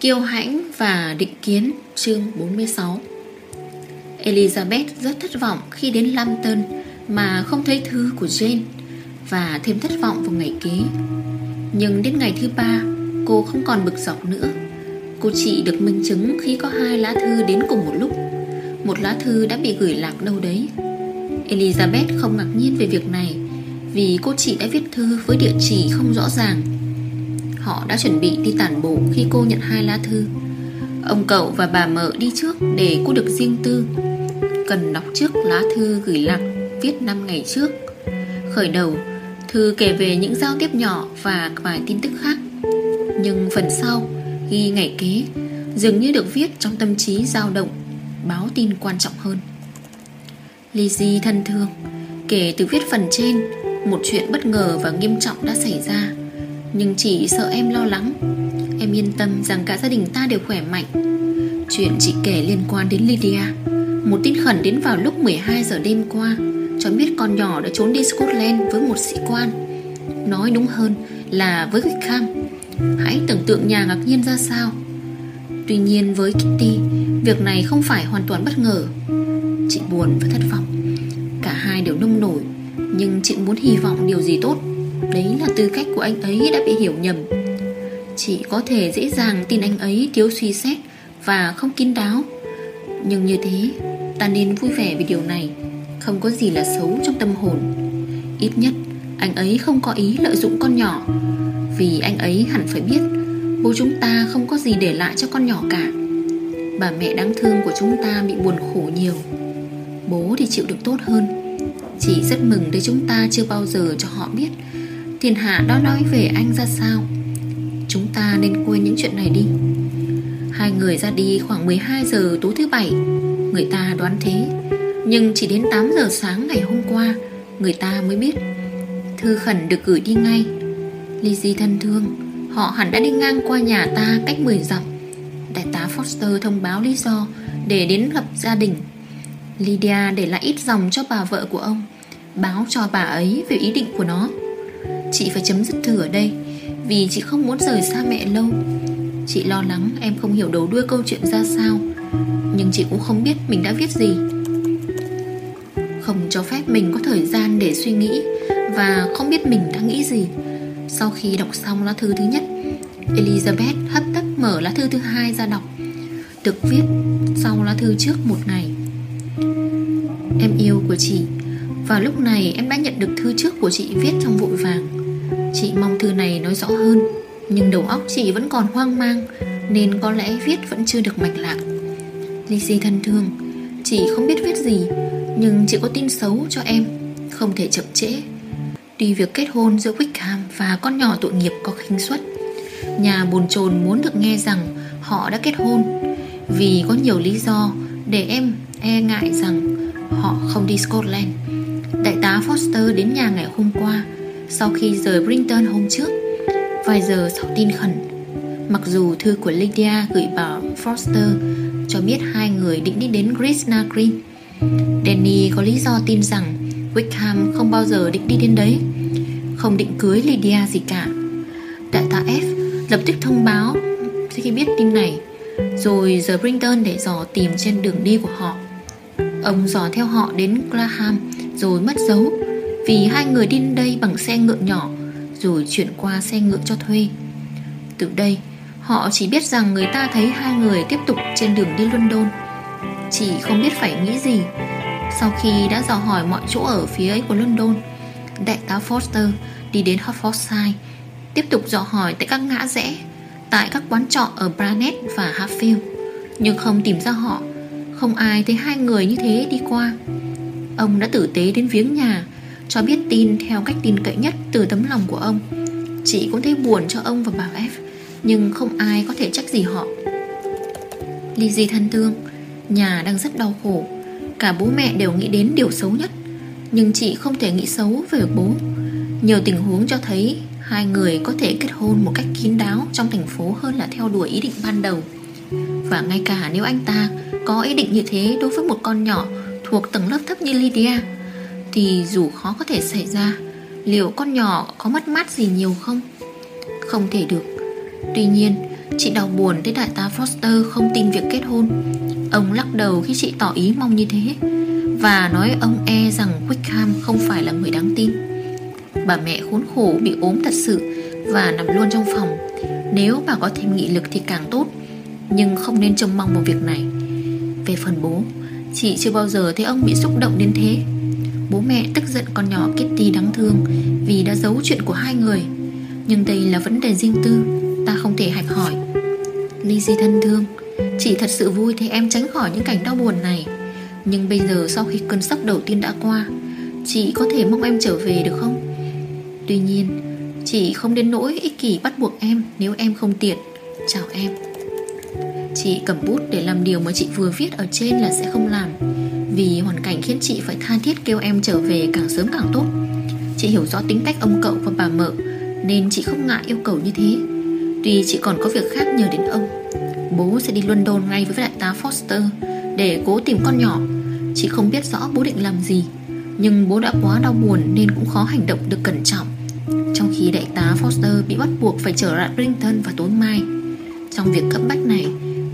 Kiêu hãnh và định kiến chương 46 Elizabeth rất thất vọng khi đến London mà không thấy thư của Jane và thêm thất vọng vào ngày kế. Nhưng đến ngày thứ ba, cô không còn bực dọc nữa. Cô chị được minh chứng khi có hai lá thư đến cùng một lúc. Một lá thư đã bị gửi lạc đâu đấy. Elizabeth không ngạc nhiên về việc này vì cô chị đã viết thư với địa chỉ không rõ ràng. Họ đã chuẩn bị đi tản bộ khi cô nhận hai lá thư. Ông cậu và bà mợ đi trước để cô được riêng tư. Cần đọc trước lá thư gửi lạc viết 5 ngày trước. Khởi đầu, thư kể về những giao tiếp nhỏ và vài tin tức khác. Nhưng phần sau, ghi ngày kế, dường như được viết trong tâm trí dao động, báo tin quan trọng hơn. Lizzie thân thương, kể từ viết phần trên, một chuyện bất ngờ và nghiêm trọng đã xảy ra nhưng chỉ sợ em lo lắng. Em yên tâm rằng cả gia đình ta đều khỏe mạnh. Chuyện chị kể liên quan đến Lydia. Một tin khẩn đến vào lúc 12 giờ đêm qua, Cho biết con nhỏ đã trốn đi Scotland với một sĩ quan. Nói đúng hơn là với Wickham Hãy tưởng tượng nhà ngạc nhiên ra sao. Tuy nhiên với Kitty, Việc này không phải hoàn toàn bất ngờ. Chị buồn và thất vọng. Cả hai đều nông nổi, nhưng chị muốn hy vọng điều gì tốt. Đấy là tư cách của anh ấy đã bị hiểu nhầm. Chị có thể dễ dàng tin anh ấy thiếu suy xét Và không kín đáo. Nhưng như thế, Ta nên vui vẻ vì điều này. Không có gì là xấu trong tâm hồn. Ít nhất, anh ấy không có ý lợi dụng con nhỏ. Vì anh ấy hẳn phải biết, Bố chúng ta không có gì để lại cho con nhỏ cả. Bà mẹ đáng thương của chúng ta bị buồn khổ nhiều. Bố thì chịu được tốt hơn. Chị rất mừng để chúng ta chưa bao giờ cho họ biết Thiên hạ đó nói về anh ra sao? Chúng ta nên quên những chuyện này đi. Hai người ra đi khoảng 12 giờ tối thứ bảy. Người ta đoán thế. Nhưng chỉ đến 8 giờ sáng ngày hôm qua, Người ta mới biết. Thư khẩn được gửi đi ngay. Lizzie thân thương, Họ hẳn đã đi ngang qua nhà ta cách 10 dặm. Đại tá Foster thông báo lý do Để đến gặp gia đình. Lydia để lại ít dòng cho bà vợ của ông, Báo cho bà ấy về ý định của nó. Chị phải chấm dứt thử ở đây, Vì chị không muốn rời xa mẹ lâu. Chị lo lắng em không hiểu đầu đuôi câu chuyện ra sao, Nhưng chị cũng không biết mình đã viết gì. Không cho phép mình có thời gian để suy nghĩ Và không biết mình đã nghĩ gì. Sau khi đọc xong lá thư thứ nhất, Elizabeth hấp tấp mở lá thư thứ hai ra đọc, Được viết sau lá thư trước một ngày. Em yêu của chị Vào lúc này em đã nhận được thư trước của chị viết trong vội vàng. Chị mong thư này nói rõ hơn, Nhưng đầu óc chị vẫn còn hoang mang, Nên có lẽ viết vẫn chưa được mạch lạc. Lizzie thân thương, Chị không biết viết gì, Nhưng chị có tin xấu cho em, Không thể chậm trễ. Tuy việc kết hôn giữa Wickham và con nhỏ tội nghiệp có khinh suất. Nhà bồn chồn muốn được nghe rằng họ đã kết hôn, Vì có nhiều lý do để em e ngại rằng họ không đi Scotland. Đại tá Foster đến nhà ngày hôm qua sau khi rời Brinton hôm trước, vài giờ sau tin khẩn. Mặc dù thư của Lydia gửi bảo Foster cho biết hai người định đi đến Grisna Green, Danny có lý do tin rằng Wickham không bao giờ định đi đến đấy, không định cưới Lydia gì cả. Đại tá F lập tức thông báo khi biết tin này, rồi rời Brinton để dò tìm trên đường đi của họ. Ông dò theo họ đến Graham Rồi mất dấu vì hai người đi đây bằng xe ngựa nhỏ, Rồi chuyển qua xe ngựa cho thuê. Từ đây, Họ chỉ biết rằng người ta thấy hai người tiếp tục trên đường đi London. Chỉ không biết phải nghĩ gì Sau khi đã dò hỏi mọi chỗ ở phía ấy của London. Đại tá Foster đi đến Hertfordshire, Tiếp tục dò hỏi tại các ngã rẽ, Tại các quán trọ ở Branet và Hatfield. Nhưng không tìm ra họ, không ai thấy hai người như thế đi qua. Ông đã tử tế đến viếng nhà cho biết tin theo cách tin cậy nhất Từ tấm lòng của ông. Chị cũng thấy buồn cho ông và bà F, Nhưng không ai có thể trách gì họ. Lizzie thân thương, Nhà đang rất đau khổ. Cả bố mẹ đều nghĩ đến điều xấu nhất, Nhưng chị không thể nghĩ xấu về bố. Nhiều tình huống cho thấy Hai người có thể kết hôn một cách kín đáo Trong thành phố hơn là theo đuổi ý định ban đầu. Và ngay cả nếu anh ta có ý định như thế đối với một con nhỏ thuộc tầng lớp thấp như Lydia thì dù khó có thể xảy ra, liệu con nhỏ có mất mát gì nhiều không? Không thể được. Tuy nhiên, Chị đau buồn thấy đại tá Foster không tin việc kết hôn. Ông lắc đầu khi chị tỏ ý mong như thế Và nói ông e rằng Wickham không phải là người đáng tin. Bà mẹ khốn khổ bị ốm thật sự Và nằm luôn trong phòng. Nếu bà có thêm nghị lực thì càng tốt, Nhưng không nên trông mong vào việc này. Về phần bố, Chị chưa bao giờ thấy ông bị xúc động đến thế. Bố mẹ tức giận con nhỏ Kitty đáng thương Vì đã giấu chuyện của hai người. Nhưng đây là vấn đề riêng tư, Ta không thể hạch hỏi. Lizzie thân thương Chị thật sự vui thấy em tránh khỏi những cảnh đau buồn này. Nhưng bây giờ sau khi cơn sốc đầu tiên đã qua, Chị có thể mong em trở về được không? Tuy nhiên, Chị không đến nỗi ích kỷ bắt buộc em Nếu em không tiện. Chào em. Chị cầm bút để làm điều mà chị vừa viết ở trên là sẽ không làm. Vì hoàn cảnh khiến chị phải tha thiết kêu em trở về càng sớm càng tốt. Chị hiểu rõ tính cách ông cậu và bà mợ, Nên chị không ngại yêu cầu như thế. Tuy chị còn có việc khác nhờ đến ông. Bố sẽ đi London ngay với đại tá Foster Để cố tìm con nhỏ. Chị không biết rõ bố định làm gì, Nhưng bố đã quá đau buồn Nên cũng khó hành động được cẩn trọng. Trong khi đại tá Foster bị bắt buộc Phải trở lại Brinton vào tối mai. Trong việc cấp bách này,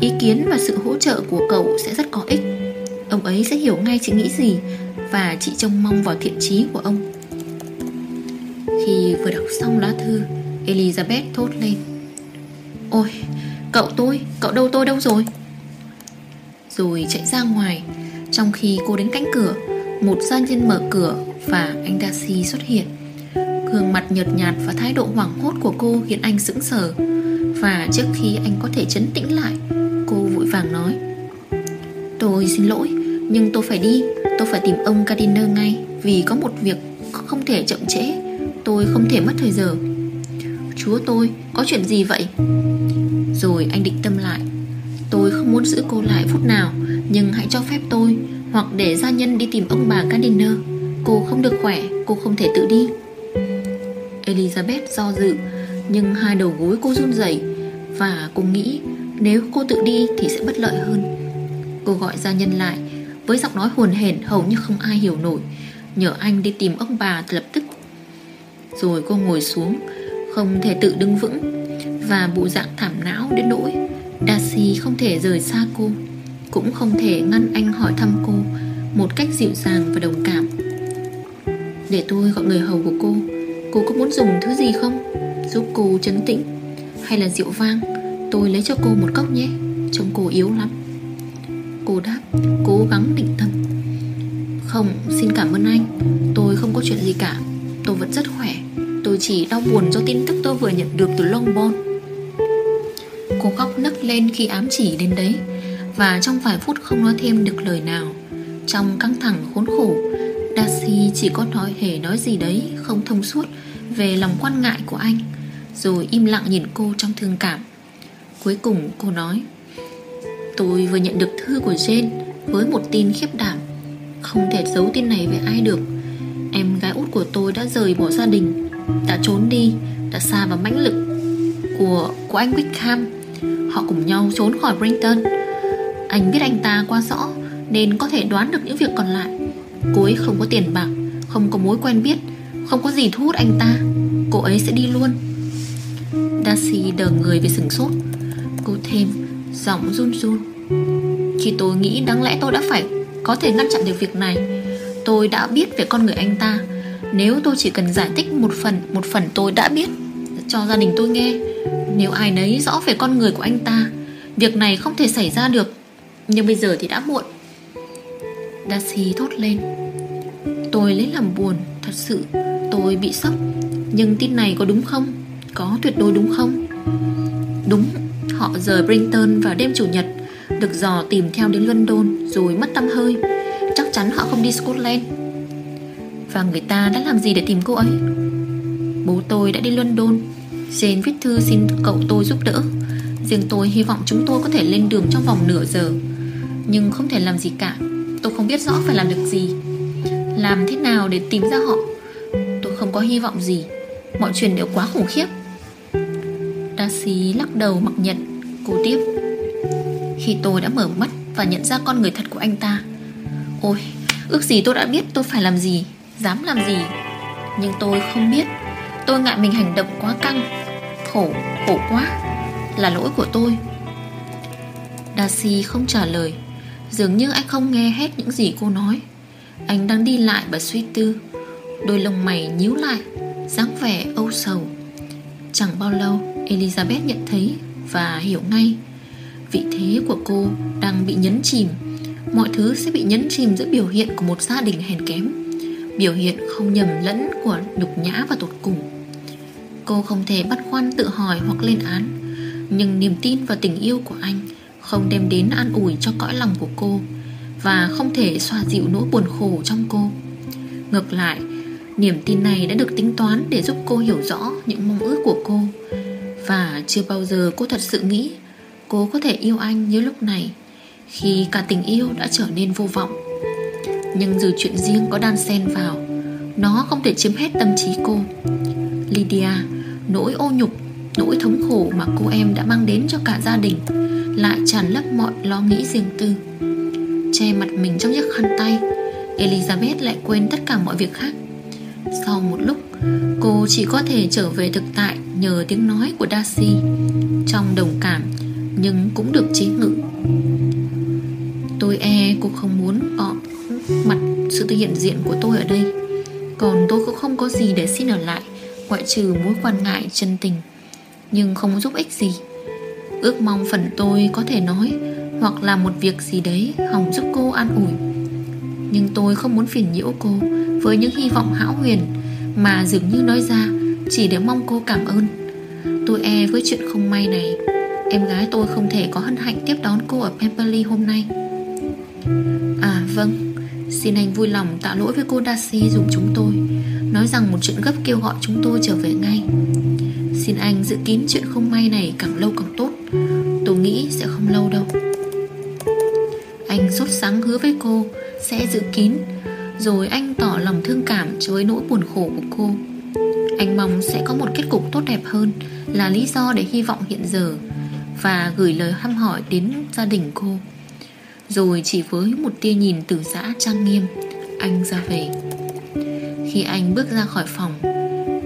Ý kiến và sự hỗ trợ của cậu sẽ rất có ích. Ông ấy sẽ hiểu ngay chị nghĩ gì Và chị trông mong vào thiện trí của ông. Khi vừa đọc xong lá thư, Elizabeth thốt lên. Ôi, cậu tôi, Cậu đâu tôi đâu rồi? Rồi chạy ra ngoài, Trong khi cô đến cánh cửa, Một gia nhân mở cửa Và anh Darcy xuất hiện. Gương mặt nhợt nhạt và thái độ hoảng hốt của cô Khiến anh sững sờ. Và trước khi anh có thể chấn tĩnh lại, Cô vội vàng nói, Tôi xin lỗi nhưng tôi phải đi Tôi phải tìm ông Gardiner ngay Vì có một việc không thể chậm trễ. Tôi không thể mất thời giờ. Chúa tôi, có chuyện gì vậy? Rồi anh định tâm lại. Tôi không muốn giữ cô lại phút nào Nhưng hãy cho phép tôi Hoặc để gia nhân đi tìm ông bà Gardiner. Cô không được khỏe Cô không thể tự đi. Elizabeth do dự Nhưng hai đầu gối cô run rẩy Và cô nghĩ Nếu cô tự đi thì sẽ bất lợi hơn. Cô gọi gia nhân lại. Với giọng nói hồn hển, hầu như không ai hiểu nổi. Nhờ anh đi tìm ông bà lập tức. Rồi cô ngồi xuống, Không thể tự đứng vững. Và bộ dạng thảm não đến nỗi, Darcy không thể rời xa cô. Cũng không thể ngăn anh hỏi thăm cô Một cách dịu dàng và đồng cảm. Để tôi gọi người hầu của cô Cô có muốn dùng thứ gì không? Giúp cô chấn tĩnh Hay là rượu vang? Tôi lấy cho cô một cốc nhé, Trông cô yếu lắm. Cô đáp, Cố gắng định tâm. Không, xin cảm ơn anh. Tôi không có chuyện gì cả. Tôi vẫn rất khỏe. Tôi chỉ đau buồn do tin tức tôi vừa nhận được từ Longbourn Cô khóc nấc lên khi ám chỉ đến đấy, Và trong vài phút không nói thêm được lời nào. Trong căng thẳng khốn khổ, Darcy chỉ có nói hề nói gì đấy, Không thông suốt Về lòng quan ngại của anh, Rồi im lặng nhìn cô trong thương cảm. Cuối cùng cô nói Tôi vừa nhận được thư của Jane Với một tin khiếp đảm. Không thể giấu tin này với ai được. Em gái út của tôi đã rời bỏ gia đình, Đã trốn đi, Đã xa vào mãnh lực Của của anh Wickham. Họ cùng nhau trốn khỏi Brinton Anh biết anh ta quá rõ Nên có thể đoán được những việc còn lại. Cô ấy không có tiền bạc, Không có mối quen biết, Không có gì thu hút anh ta. Cô ấy sẽ đi luôn. Darcy đờ người về sừng sốt. Cô thêm Giọng run run. Khi tôi nghĩ đáng lẽ tôi đã phải Có thể ngăn chặn được việc này. Tôi đã biết về con người anh ta. Nếu tôi chỉ cần giải thích một phần Một phần tôi đã biết. Cho gia đình tôi nghe. Nếu ai nấy rõ về con người của anh ta, Việc này không thể xảy ra được. Nhưng bây giờ thì đã muộn. Darcy thốt lên. Tôi lấy làm buồn, Thật sự. Tôi bị sốc. Nhưng tin này có đúng không? Có tuyệt đối đúng không? Đúng Họ rời Brinton vào đêm chủ nhật, Được dò tìm theo đến London Rồi mất tâm hơi. Chắc chắn họ không đi Scotland. Và người ta đã làm gì để tìm cô ấy? Bố tôi đã đi London. Jane viết thư xin cậu tôi giúp đỡ. Riêng tôi hy vọng chúng tôi có thể lên đường trong vòng nửa giờ. Nhưng không thể làm gì cả. Tôi không biết rõ phải làm được gì. Làm thế nào để tìm ra họ? Tôi không có hy vọng gì. Mọi chuyện đều quá khủng khiếp. Darcy lắc đầu mặc nhận Cô tiếp. Khi tôi đã mở mắt và nhận ra con người thật của anh ta Ôi Ước gì tôi đã biết tôi phải làm gì Dám làm gì. Nhưng tôi không biết Tôi ngại mình hành động quá căng Khổ, khổ quá Là lỗi của tôi. Darcy không trả lời Dường như anh không nghe hết những gì cô nói. Anh đang đi lại và suy tư Đôi lông mày nhíu lại dáng vẻ âu sầu. Chẳng bao lâu, Elizabeth nhận thấy Và hiểu ngay. Vị thế của cô đang bị nhấn chìm. Mọi thứ sẽ bị nhấn chìm giữa biểu hiện của một gia đình hèn kém. Biểu hiện không nhầm lẫn của nhục nhã và tột cùng. Cô không thể bắt khoan tự hỏi hoặc lên án, Nhưng niềm tin và tình yêu của anh Không đem đến an ủi cho cõi lòng của cô Và không thể xoa dịu nỗi buồn khổ trong cô. Ngược lại Niềm tin này đã được tính toán để giúp cô hiểu rõ những mong ước của cô. Và chưa bao giờ cô thật sự nghĩ Cô có thể yêu anh như lúc này, Khi cả tình yêu đã trở nên vô vọng. Nhưng dù chuyện riêng có đan xen vào, Nó không thể chiếm hết tâm trí cô. Lydia, Nỗi ô nhục, Nỗi thống khổ mà cô em đã mang đến cho cả gia đình Lại tràn lấp mọi lo nghĩ riêng tư. Che mặt mình trong chiếc khăn tay, Elizabeth lại quên tất cả mọi việc khác. Sau một lúc, Cô chỉ có thể trở về thực tại Nhờ tiếng nói của Darcy, Trong đồng cảm Nhưng cũng được chế ngự. Tôi e cô không muốn có mặt sự hiện diện của tôi ở đây, Còn tôi cũng không có gì để xin ở lại, Ngoại trừ mối quan ngại chân tình, Nhưng không giúp ích gì. Ước mong phần tôi có thể nói Hoặc là một việc gì đấy Hòng giúp cô an ủi, Nhưng tôi không muốn phiền nhiễu cô với những hy vọng hão huyền Mà dường như nói ra, Chỉ để mong cô cảm ơn. Tôi e với chuyện không may này, Em gái tôi không thể có hân hạnh tiếp đón cô ở Pemberley hôm nay. À vâng Xin anh vui lòng tạ lỗi với cô Darcy dùng chúng tôi, Nói rằng một chuyện gấp kêu gọi chúng tôi trở về ngay. Xin anh giữ kín chuyện không may này càng lâu càng tốt, Tôi nghĩ sẽ không lâu đâu. Anh sốt sắng hứa với cô Sẽ giữ kín rồi anh tỏ lòng thương cảm với nỗi buồn khổ của cô. Anh mong sẽ có một kết cục tốt đẹp hơn, Là lý do để hy vọng hiện giờ, Và gửi lời thăm hỏi đến gia đình cô. Rồi chỉ với một tia nhìn từ giã trang nghiêm, Anh ra về. Khi anh bước ra khỏi phòng,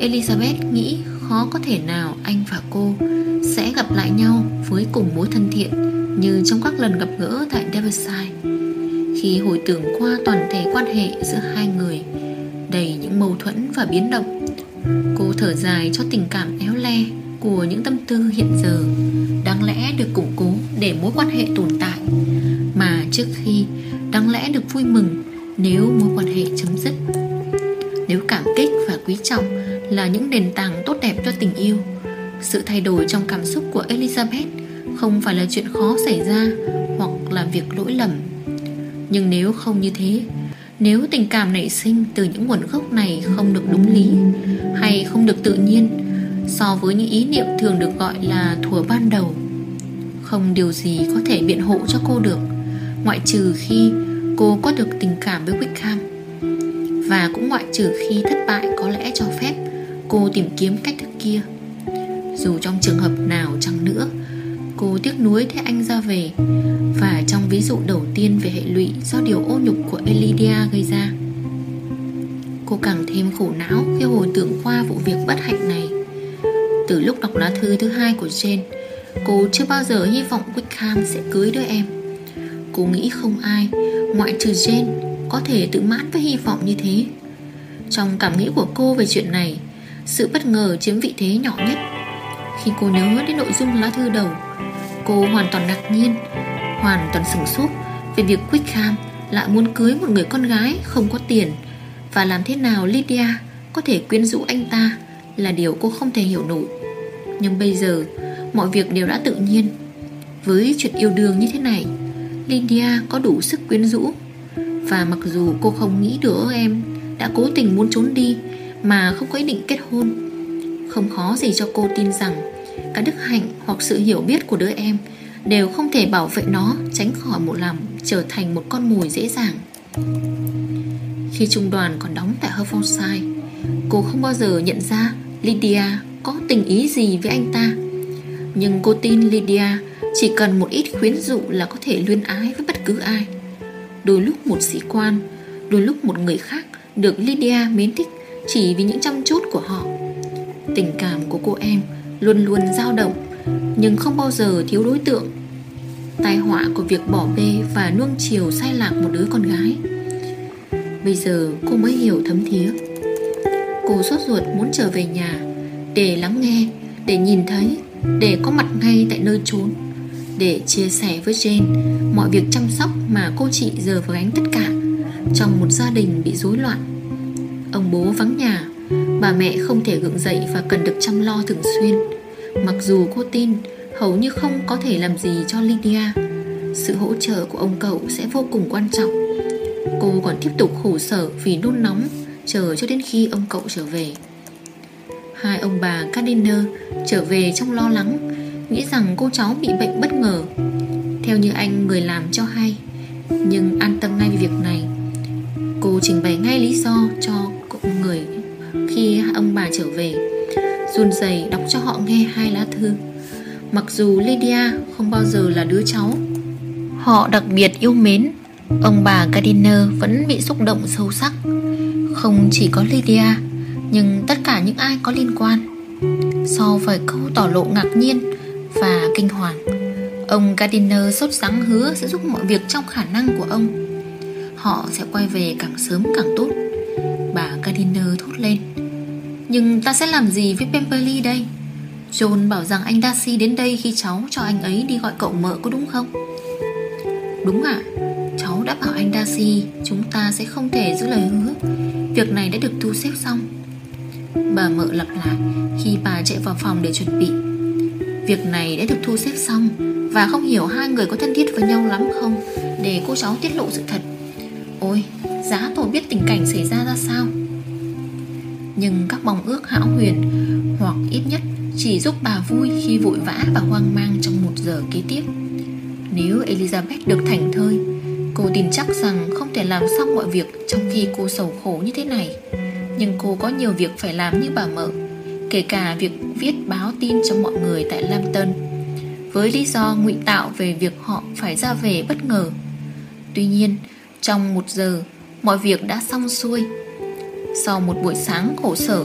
Elizabeth nghĩ khó có thể nào anh và cô sẽ gặp lại nhau với cùng mối thân thiện như trong các lần gặp gỡ tại Devonshire. Khi hồi tưởng qua toàn thể quan hệ giữa hai người đầy những mâu thuẫn và biến động, cô thở dài cho tình cảm éo le của những tâm tư hiện giờ đáng lẽ được củng cố để mối quan hệ tồn tại. Mà trước khi đáng lẽ được vui mừng nếu mối quan hệ chấm dứt nếu cảm kích và quý trọng là những nền tảng tốt đẹp cho tình yêu sự thay đổi trong cảm xúc của elizabeth không phải là chuyện khó xảy ra hoặc là việc lỗi lầm nhưng nếu không như thế, nếu tình cảm nảy sinh từ những nguồn gốc này không được đúng lý hay không được tự nhiên, so với những ý niệm thường được gọi là thuở ban đầu, không điều gì có thể biện hộ cho cô được, ngoại trừ khi cô có được tình cảm với wickham và cũng ngoại trừ khi thất bại có lẽ cho phép cô tìm kiếm cách thức kia. Dù trong trường hợp nào chẳng nữa cô tiếc nuối thế anh ra về. Và trong ví dụ đầu tiên về hệ lụy do điều ô nhục của Elidia gây ra, cô càng thêm khổ não khi hồi tưởng qua vụ việc bất hạnh này. Từ lúc đọc lá thư thứ hai của Jane, cô chưa bao giờ hy vọng Wickham sẽ cưới đứa em. Cô nghĩ không ai, ngoại trừ Jane, có thể tự mãn với hy vọng như thế. Trong cảm nghĩ của cô về chuyện này, Sự bất ngờ chiếm vị thế nhỏ nhất. Khi cô nhớ đến nội dung lá thư đầu Cô hoàn toàn ngạc nhiên, Hoàn toàn sửng sốt Về việc Wickham lại muốn cưới một người con gái không có tiền. Và làm thế nào Lydia có thể quyến rũ anh ta Là điều cô không thể hiểu nổi. Nhưng bây giờ, Mọi việc đều đã tự nhiên. Với chuyện yêu đương như thế này, Lydia có đủ sức quyến rũ. Và mặc dù cô không nghĩ đứa em Đã cố tình muốn trốn đi Mà không có ý định kết hôn, Không khó gì cho cô tin rằng Cả đức hạnh hoặc sự hiểu biết của đứa em Đều không thể bảo vệ nó, Tránh khỏi một làm trở thành một con mồi dễ dàng. Khi trung đoàn còn đóng tại Hertfordshire Cô không bao giờ nhận ra Lydia có tình ý gì với anh ta. Nhưng cô tin Lydia chỉ cần một ít khuyến dụ là có thể luyên ái với bất cứ ai. Đôi lúc một sĩ quan, Đôi lúc một người khác Được Lydia mến thích Chỉ vì những chăm chút của họ. Tình cảm của cô em Luôn luôn dao động, Nhưng không bao giờ thiếu đối tượng. Tai họa của việc bỏ bê và nuông chiều sai lạc một đứa con gái. Bây giờ cô mới hiểu thấm thía. Cô sốt ruột muốn trở về nhà, Để lắng nghe, Để nhìn thấy, Để có mặt ngay tại nơi trốn, Để chia sẻ với Jane Mọi việc chăm sóc mà cô chị giờ phải gánh tất cả Trong một gia đình bị rối loạn. Ông bố vắng nhà Bà mẹ không thể gượng dậy và cần được chăm lo thường xuyên. Mặc dù cô tin Hầu như không có thể làm gì cho Lydia, Sự hỗ trợ của ông cậu sẽ vô cùng quan trọng. Cô còn tiếp tục khổ sở vì nôn nóng, Chờ cho đến khi ông cậu trở về. Hai ông bà Gardiner trở về trong lo lắng, Nghĩ rằng cô cháu bị bệnh bất ngờ. Theo như anh, người làm cho hay, Nhưng an tâm ngay về việc này. Cô trình bày ngay lý do cho người khi ông bà trở về. Run rẩy đọc cho họ nghe hai lá thư. Mặc dù Lydia không bao giờ là đứa cháu, Họ đặc biệt yêu mến. Ông bà Gardiner vẫn bị xúc động sâu sắc. Không chỉ có Lydia, Nhưng tất cả những ai có liên quan. So với câu tỏ lộ ngạc nhiên Và kinh hoàng, Ông Gardiner sốt sắng hứa sẽ giúp mọi việc trong khả năng của ông. Họ sẽ quay về càng sớm càng tốt. Bà Gardiner thốt lên. Nhưng ta sẽ làm gì với Pemberley đây? John bảo rằng anh Darcy đến đây khi cháu cho anh ấy đi gọi cậu mợ có đúng không? Đúng ạ. Cháu đã bảo anh Darcy, Chúng ta sẽ không thể giữ lời hứa. Việc này đã được thu xếp xong. Bà mợ lặp lại Khi bà chạy vào phòng để chuẩn bị. Việc này đã được thu xếp xong Và không hiểu hai người có thân thiết với nhau lắm không Để cô cháu tiết lộ sự thật. Ôi Giá tổ biết tình cảnh xảy ra ra sao. Nhưng các mong ước hão huyền Hoặc ít nhất chỉ giúp bà vui khi vội vã và hoang mang trong một giờ kế tiếp. Nếu Elizabeth được thành thơi Cô tin chắc rằng không thể làm xong mọi việc trong khi cô sầu khổ như thế này. Nhưng cô có nhiều việc phải làm như bà mợ Kể cả việc viết báo tin cho mọi người tại Lambton. Với lý do ngụy tạo về việc họ phải ra về bất ngờ. Tuy nhiên, trong một giờ, mọi việc đã xong xuôi. Sau một buổi sáng khổ sở,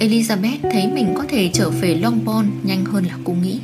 Elizabeth thấy mình có thể trở về Longbourn nhanh hơn là cô nghĩ.